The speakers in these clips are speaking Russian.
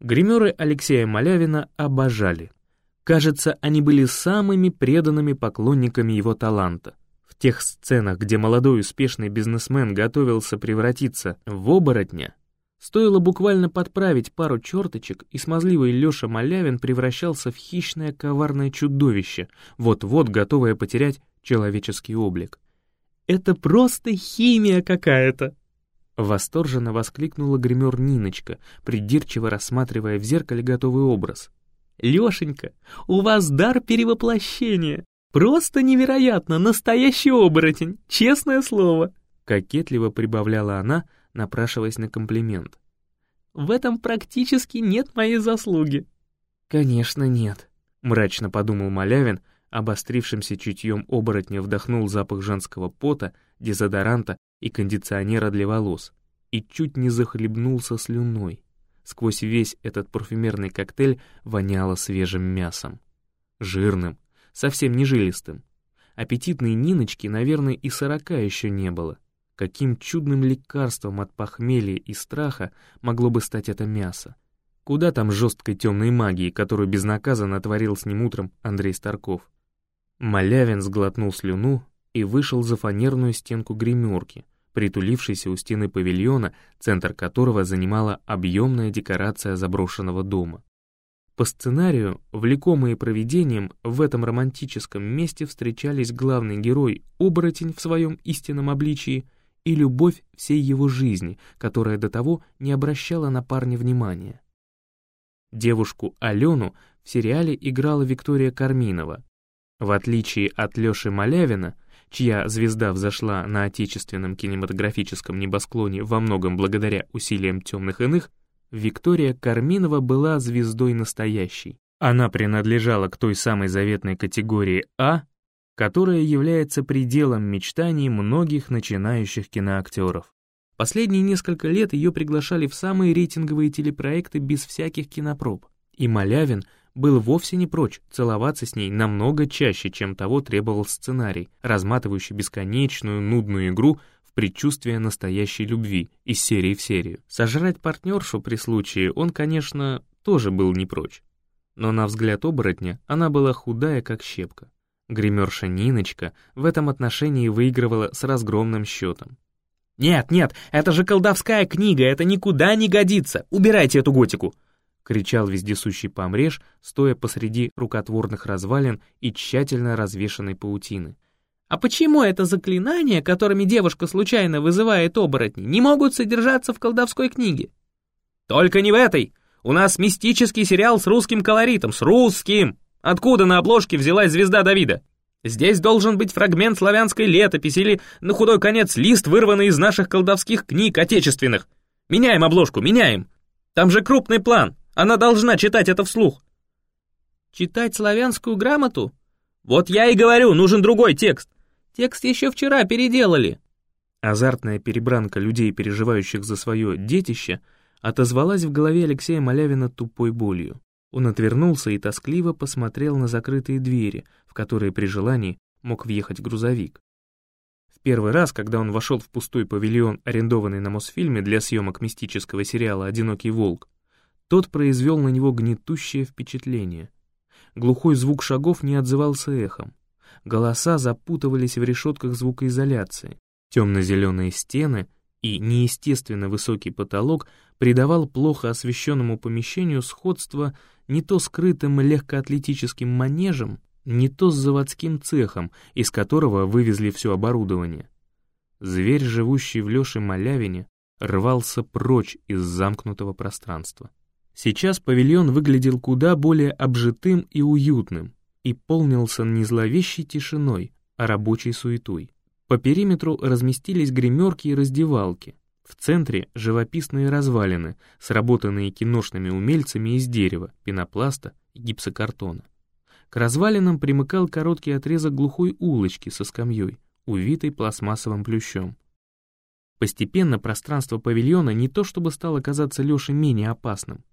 Гримеры Алексея Малявина обожали. Кажется, они были самыми преданными поклонниками его таланта. В тех сценах, где молодой успешный бизнесмен готовился превратиться в оборотня, стоило буквально подправить пару черточек, и смазливый Леша Малявин превращался в хищное коварное чудовище, вот-вот готовое потерять человеческий облик. «Это просто химия какая-то!» Восторженно воскликнула гример Ниночка, придирчиво рассматривая в зеркале готовый образ. Лешенька, у вас дар перевоплощения. Просто невероятно, настоящий оборотень, честное слово!» Кокетливо прибавляла она, напрашиваясь на комплимент. «В этом практически нет моей заслуги». «Конечно нет», — мрачно подумал Малявин, обострившимся чутьем оборотня вдохнул запах женского пота, дезодоранта и кондиционера для волос и чуть не захлебнулся слюной. Сквозь весь этот парфюмерный коктейль воняло свежим мясом. Жирным, совсем не жилистым. Аппетитной Ниночки, наверное, и сорока еще не было. Каким чудным лекарством от похмелья и страха могло бы стать это мясо? Куда там жесткой темной магии, которую безнаказанно творил с ним утром Андрей Старков? Малявин сглотнул слюну и вышел за фанерную стенку гримерки — притулившийся у стены павильона, центр которого занимала объемная декорация заброшенного дома. По сценарию, влекомые провидением, в этом романтическом месте встречались главный герой, оборотень в своем истинном обличии, и любовь всей его жизни, которая до того не обращала на парня внимания. Девушку Алену в сериале играла Виктория Карминова. В отличие от Лёши Малявина, чья звезда взошла на отечественном кинематографическом небосклоне во многом благодаря усилиям темных иных, Виктория Карминова была звездой настоящей. Она принадлежала к той самой заветной категории А, которая является пределом мечтаний многих начинающих киноактеров. Последние несколько лет ее приглашали в самые рейтинговые телепроекты без всяких кинопроб, и Малявин был вовсе не прочь целоваться с ней намного чаще, чем того требовал сценарий, разматывающий бесконечную нудную игру в предчувствие настоящей любви из серии в серию. Сожрать партнершу при случае он, конечно, тоже был не прочь. Но на взгляд оборотня она была худая, как щепка. Гримерша Ниночка в этом отношении выигрывала с разгромным счетом. «Нет, нет, это же колдовская книга, это никуда не годится! Убирайте эту готику!» Кричал вездесущий помреж, стоя посреди рукотворных развалин и тщательно развешанной паутины. «А почему это заклинания, которыми девушка случайно вызывает оборотни, не могут содержаться в колдовской книге?» «Только не в этой! У нас мистический сериал с русским колоритом, с русским! Откуда на обложке взялась звезда Давида? Здесь должен быть фрагмент славянской летописи или, на худой конец, лист, вырванный из наших колдовских книг отечественных. Меняем обложку, меняем! Там же крупный план, она должна читать это вслух. Читать славянскую грамоту? Вот я и говорю, нужен другой текст. Текст еще вчера переделали. Азартная перебранка людей, переживающих за свое детище, отозвалась в голове Алексея Малявина тупой болью. Он отвернулся и тоскливо посмотрел на закрытые двери, в которые при желании мог въехать грузовик. В первый раз, когда он вошел в пустой павильон, арендованный на Мосфильме для съемок мистического сериала «Одинокий волк», тот произвел на него гнетущее впечатление. Глухой звук шагов не отзывался эхом. Голоса запутывались в решетках звукоизоляции. Темно-зеленые стены и неестественно высокий потолок придавал плохо освещенному помещению сходство не то скрытым легкоатлетическим манежем, не то с заводским цехом, из которого вывезли все оборудование. Зверь, живущий в Леше Малявине, рвался прочь из замкнутого пространства. Сейчас павильон выглядел куда более обжитым и уютным и полнился не зловещей тишиной, а рабочей суетой. По периметру разместились гримерки и раздевалки. В центре живописные развалины, сработанные киношными умельцами из дерева, пенопласта и гипсокартона. К развалинам примыкал короткий отрезок глухой улочки со скамьей, увитой пластмассовым плющом. Постепенно пространство павильона не то чтобы стало казаться Лёше менее опасным,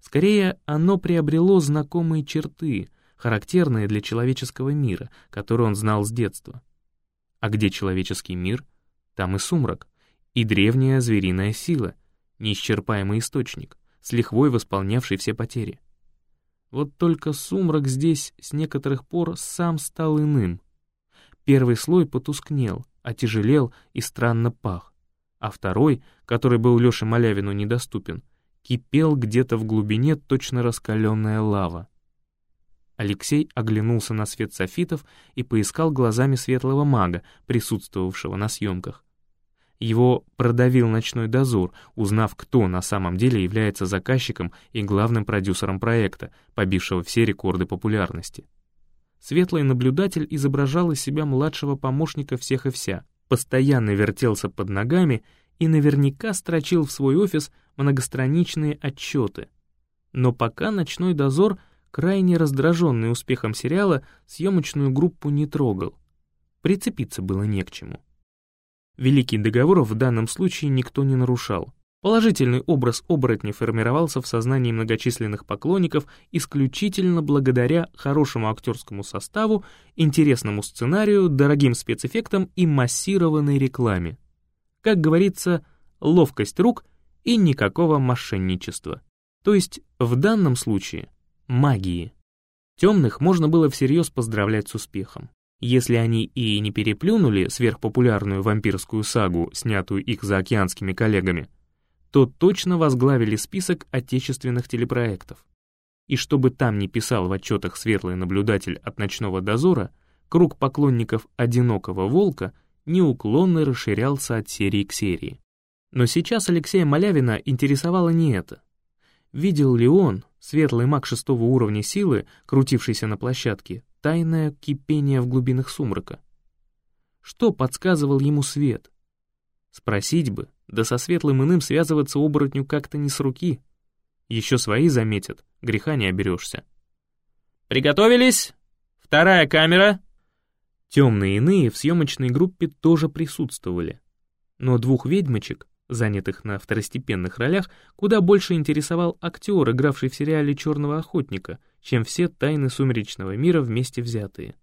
Скорее, оно приобрело знакомые черты, характерные для человеческого мира, который он знал с детства. А где человеческий мир, там и сумрак, и древняя звериная сила, неисчерпаемый источник, с лихвой восполнявший все потери. Вот только сумрак здесь с некоторых пор сам стал иным. Первый слой потускнел, отяжелел и странно пах, а второй, который был Лёше Малявину недоступен, кипел где-то в глубине точно раскаленная лава. Алексей оглянулся на свет софитов и поискал глазами светлого мага, присутствовавшего на съемках. Его продавил ночной дозор, узнав, кто на самом деле является заказчиком и главным продюсером проекта, побившего все рекорды популярности. Светлый наблюдатель изображал из себя младшего помощника всех и вся, постоянно вертелся под ногами и наверняка строчил в свой офис многостраничные отчеты. Но пока ночной дозор, крайне раздраженный успехом сериала, съемочную группу не трогал. Прицепиться было не к чему. Великий договор в данном случае никто не нарушал. Положительный образ оборотня формировался в сознании многочисленных поклонников исключительно благодаря хорошему актерскому составу, интересному сценарию, дорогим спецэффектам и массированной рекламе. Как говорится, ловкость рук и никакого мошенничества. То есть в данном случае магии. Темных можно было всерьез поздравлять с успехом. Если они и не переплюнули сверхпопулярную вампирскую сагу, снятую их заокеанскими коллегами, то точно возглавили список отечественных телепроектов. И чтобы там не писал в отчетах светлый наблюдатель от ночного дозора, круг поклонников «Одинокого волка» неуклонно расширялся от серии к серии. Но сейчас Алексея Малявина интересовало не это. Видел ли он, светлый маг шестого уровня силы, крутившийся на площадке, тайное кипение в глубинах сумрака. Что подсказывал ему свет? Спросить бы, да со светлым иным связываться оборотню как-то не с руки. Еще свои заметят, греха не оберешься. «Приготовились? Вторая камера!» Темные иные в съемочной группе тоже присутствовали. Но двух ведьмочек, занятых на второстепенных ролях, куда больше интересовал актер, игравший в сериале «Черного охотника», чем все тайны сумеречного мира вместе взятые.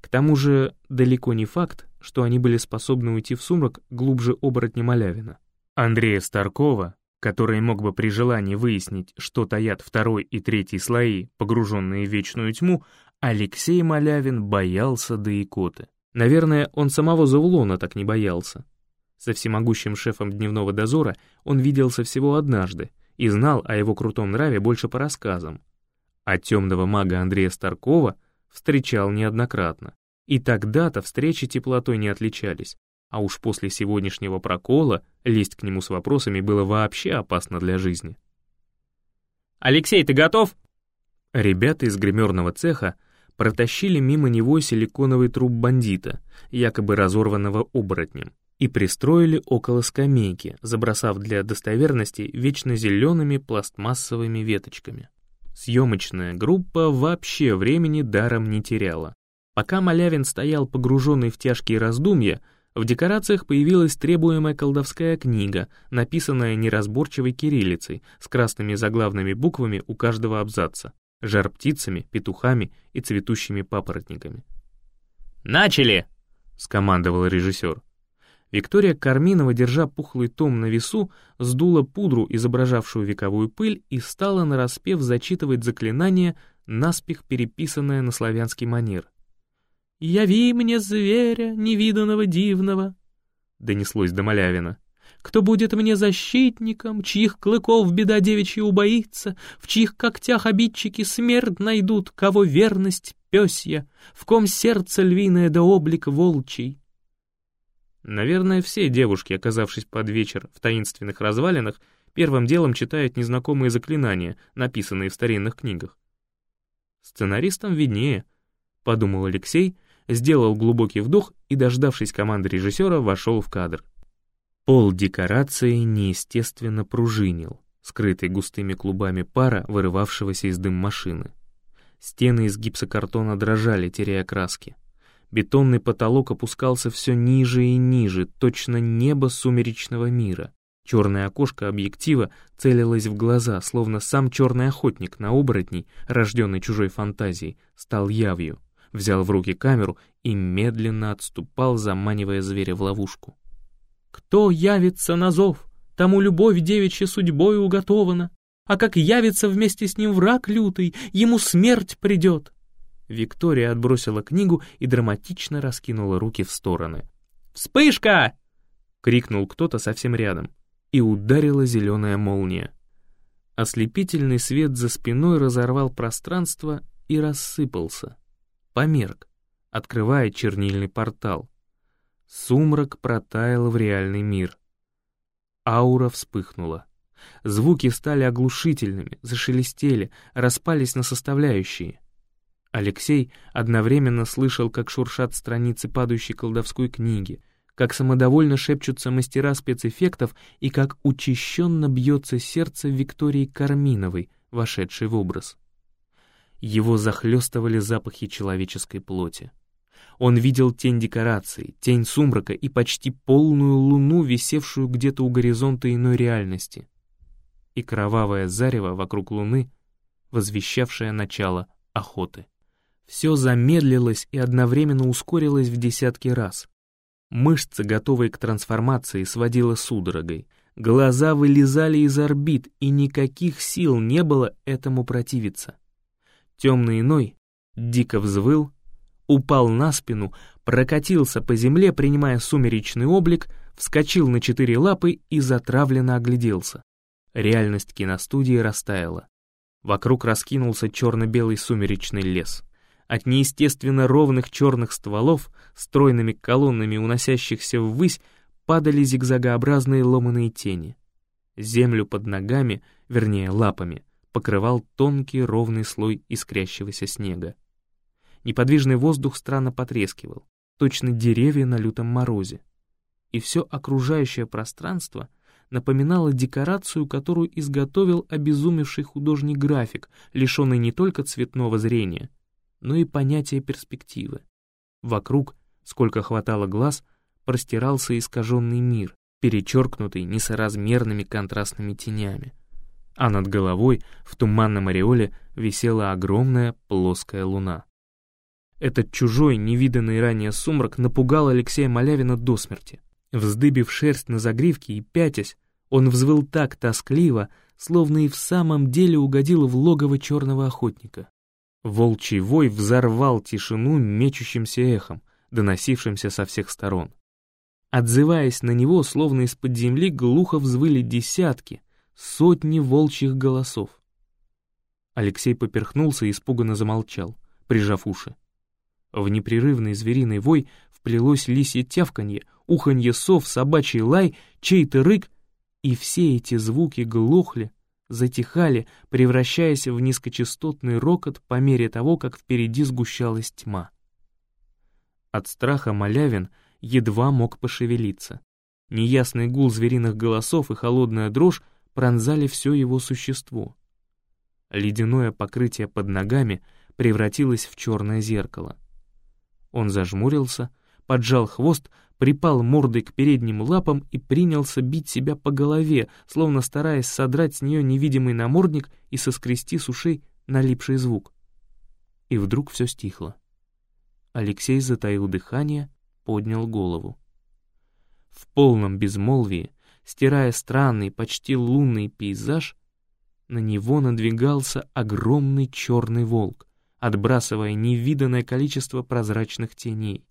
К тому же далеко не факт, что они были способны уйти в сумрак глубже оборотня Малявина. Андрея Старкова, который мог бы при желании выяснить, что таят второй и третий слои, погруженные в вечную тьму, Алексей Малявин боялся до икоты. Наверное, он самого Завулона так не боялся. Со всемогущим шефом дневного дозора он виделся всего однажды и знал о его крутом нраве больше по рассказам, а темного мага Андрея Старкова встречал неоднократно. И тогда-то встречи теплотой не отличались, а уж после сегодняшнего прокола лезть к нему с вопросами было вообще опасно для жизни. «Алексей, ты готов?» Ребята из гримерного цеха протащили мимо него силиконовый труп бандита, якобы разорванного оборотнем, и пристроили около скамейки, забросав для достоверности вечно зелеными пластмассовыми веточками. Съемочная группа вообще времени даром не теряла. Пока Малявин стоял погруженный в тяжкие раздумья, в декорациях появилась требуемая колдовская книга, написанная неразборчивой кириллицей, с красными заглавными буквами у каждого абзаца, жар-птицами, петухами и цветущими папоротниками. «Начали!» — скомандовал режиссер. Виктория Карминова, держа пухлый том на весу, сдула пудру, изображавшую вековую пыль, и стала нараспев зачитывать заклинание, наспех переписанное на славянский манер. «Яви мне зверя, невиданного дивного», — донеслось до Малявина. «Кто будет мне защитником, чьих клыков беда девичья убоится, в чьих когтях обидчики смерть найдут, кого верность пёсья, в ком сердце львиное да облик волчий?» Наверное, все девушки, оказавшись под вечер в таинственных развалинах, первым делом читают незнакомые заклинания, написанные в старинных книгах. «Сценаристам виднее», — подумал Алексей, сделал глубокий вдох и, дождавшись команды режиссера, вошел в кадр. Пол декорации неестественно пружинил, скрытый густыми клубами пара, вырывавшегося из дым машины. Стены из гипсокартона дрожали, теряя краски. Бетонный потолок опускался все ниже и ниже, точно небо сумеречного мира. Черное окошко объектива целилось в глаза, словно сам черный охотник на оборотней, рожденный чужой фантазией, стал явью, взял в руки камеру и медленно отступал, заманивая зверя в ловушку. «Кто явится на зов? Тому любовь девичья судьбой уготована. а как явится вместе с ним враг лютый, ему смерть придет!» Виктория отбросила книгу и драматично раскинула руки в стороны. «Вспышка!» — крикнул кто-то совсем рядом, и ударила зеленая молния. Ослепительный свет за спиной разорвал пространство и рассыпался. Померк, открывая чернильный портал. Сумрак протаял в реальный мир. Аура вспыхнула. Звуки стали оглушительными, зашелестели, распались на составляющие. Алексей одновременно слышал, как шуршат страницы падающей колдовской книги, как самодовольно шепчутся мастера спецэффектов и как учащенно бьется сердце Виктории Карминовой, вошедшей в образ. Его захлестывали запахи человеческой плоти. Он видел тень декорации, тень сумрака и почти полную луну, висевшую где-то у горизонта иной реальности. И кровавое зарево вокруг луны, возвещавшее начало охоты. Все замедлилось и одновременно ускорилось в десятки раз. Мышцы, готовые к трансформации, сводило судорогой. Глаза вылезали из орбит, и никаких сил не было этому противиться. Темный иной дико взвыл, упал на спину, прокатился по земле, принимая сумеречный облик, вскочил на четыре лапы и затравленно огляделся. Реальность киностудии растаяла. Вокруг раскинулся черно-белый сумеречный лес. От неестественно ровных черных стволов, стройными колоннами уносящихся ввысь, падали зигзагообразные ломаные тени. Землю под ногами, вернее лапами, покрывал тонкий ровный слой искрящегося снега. Неподвижный воздух странно потрескивал, точно деревья на лютом морозе. И все окружающее пространство напоминало декорацию, которую изготовил обезумевший художник-график, лишенный не только цветного зрения — но и понятие перспективы. Вокруг, сколько хватало глаз, простирался искаженный мир, перечеркнутый несоразмерными контрастными тенями. А над головой, в туманном ореоле, висела огромная плоская луна. Этот чужой, невиданный ранее сумрак напугал Алексея Малявина до смерти. Вздыбив шерсть на загривке и пятясь, он взвыл так тоскливо, словно и в самом деле угодил в логово черного охотника. Волчий вой взорвал тишину мечущимся эхом, доносившимся со всех сторон. Отзываясь на него, словно из-под земли глухо взвыли десятки, сотни волчьих голосов. Алексей поперхнулся и испуганно замолчал, прижав уши. В непрерывный звериный вой вплелось лисье тявканье, уханье сов, собачий лай, чей-то рык, и все эти звуки глохли, затихали, превращаясь в низкочастотный рокот по мере того, как впереди сгущалась тьма. От страха Малявин едва мог пошевелиться. Неясный гул звериных голосов и холодная дрожь пронзали все его существо. Ледяное покрытие под ногами превратилось в черное зеркало. Он зажмурился, поджал хвост, припал мордой к передним лапам и принялся бить себя по голове, словно стараясь содрать с нее невидимый намордник и соскрести с ушей налипший звук. И вдруг все стихло. Алексей затаил дыхание, поднял голову. В полном безмолвии, стирая странный, почти лунный пейзаж, на него надвигался огромный черный волк, отбрасывая невиданное количество прозрачных теней.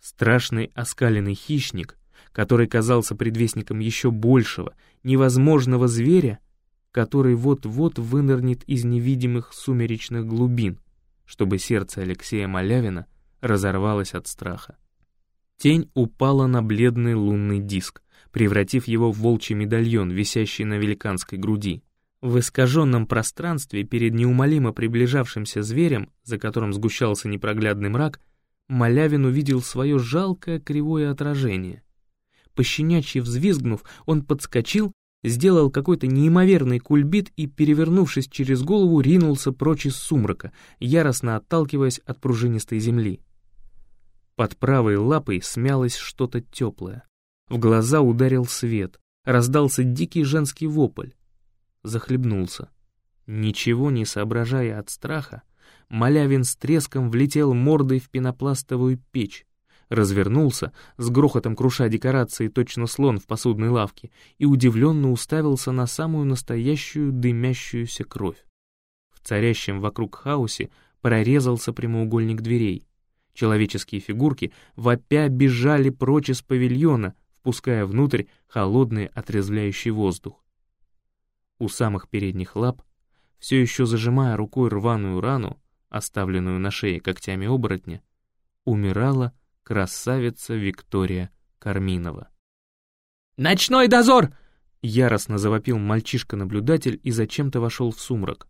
Страшный оскаленный хищник, который казался предвестником еще большего, невозможного зверя, который вот-вот вынырнет из невидимых сумеречных глубин, чтобы сердце Алексея Малявина разорвалось от страха. Тень упала на бледный лунный диск, превратив его в волчий медальон, висящий на великанской груди. В искаженном пространстве перед неумолимо приближавшимся зверем, за которым сгущался непроглядный мрак, Малявин увидел свое жалкое кривое отражение. Пощенячьи взвизгнув, он подскочил, сделал какой-то неимоверный кульбит и, перевернувшись через голову, ринулся прочь из сумрака, яростно отталкиваясь от пружинистой земли. Под правой лапой смялось что-то теплое. В глаза ударил свет, раздался дикий женский вопль. Захлебнулся. Ничего не соображая от страха, Малявин с треском влетел мордой в пенопластовую печь, развернулся, с грохотом круша декорации точно слон в посудной лавке, и удивленно уставился на самую настоящую дымящуюся кровь. В царящем вокруг хаосе прорезался прямоугольник дверей. Человеческие фигурки вопя бежали прочь из павильона, впуская внутрь холодный отрезвляющий воздух. У самых передних лап, все еще зажимая рукой рваную рану, оставленную на шее когтями оборотня, умирала красавица Виктория Карминова. «Ночной дозор!» — яростно завопил мальчишка-наблюдатель и зачем-то вошел в сумрак.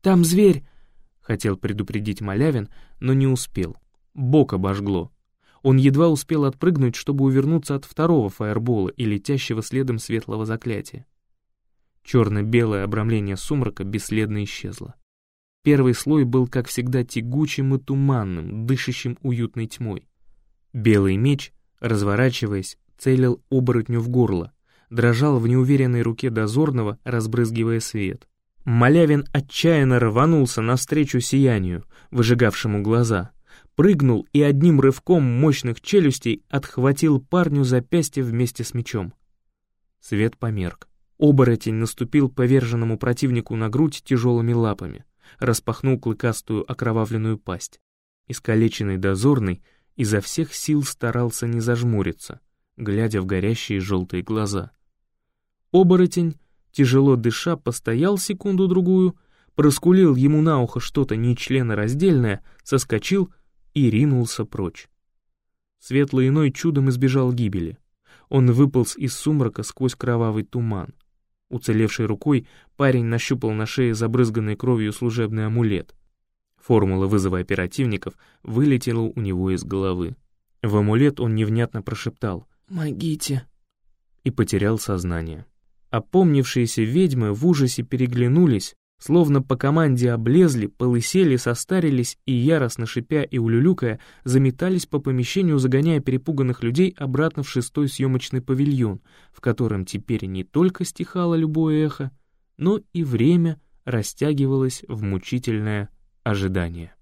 «Там зверь!» — хотел предупредить Малявин, но не успел. Бок обожгло. Он едва успел отпрыгнуть, чтобы увернуться от второго фаербола и летящего следом светлого заклятия. Черно-белое обрамление сумрака бесследно исчезло. Первый слой был, как всегда, тягучим и туманным, дышащим уютной тьмой. Белый меч, разворачиваясь, целил оборотню в горло, дрожал в неуверенной руке дозорного, разбрызгивая свет. Малявин отчаянно рванулся навстречу сиянию, выжигавшему глаза, прыгнул и одним рывком мощных челюстей отхватил парню запястье вместе с мечом. Свет померк. Оборотень наступил поверженному противнику на грудь тяжелыми лапами распахнул клыкастую окровавленную пасть. Искалеченный дозорный изо всех сил старался не зажмуриться, глядя в горящие желтые глаза. Оборотень, тяжело дыша, постоял секунду-другую, проскулил ему на ухо что-то нечленораздельное, соскочил и ринулся прочь. Светлый иной чудом избежал гибели. Он выполз из сумрака сквозь кровавый туман. Уцелевшей рукой парень нащупал на шее забрызганный кровью служебный амулет. Формула вызова оперативников вылетела у него из головы. В амулет он невнятно прошептал «Помогите!» и потерял сознание. Опомнившиеся ведьмы в ужасе переглянулись, Словно по команде облезли, полысели, состарились и, яростно шипя и улюлюкая, заметались по помещению, загоняя перепуганных людей обратно в шестой съемочный павильон, в котором теперь не только стихало любое эхо, но и время растягивалось в мучительное ожидание.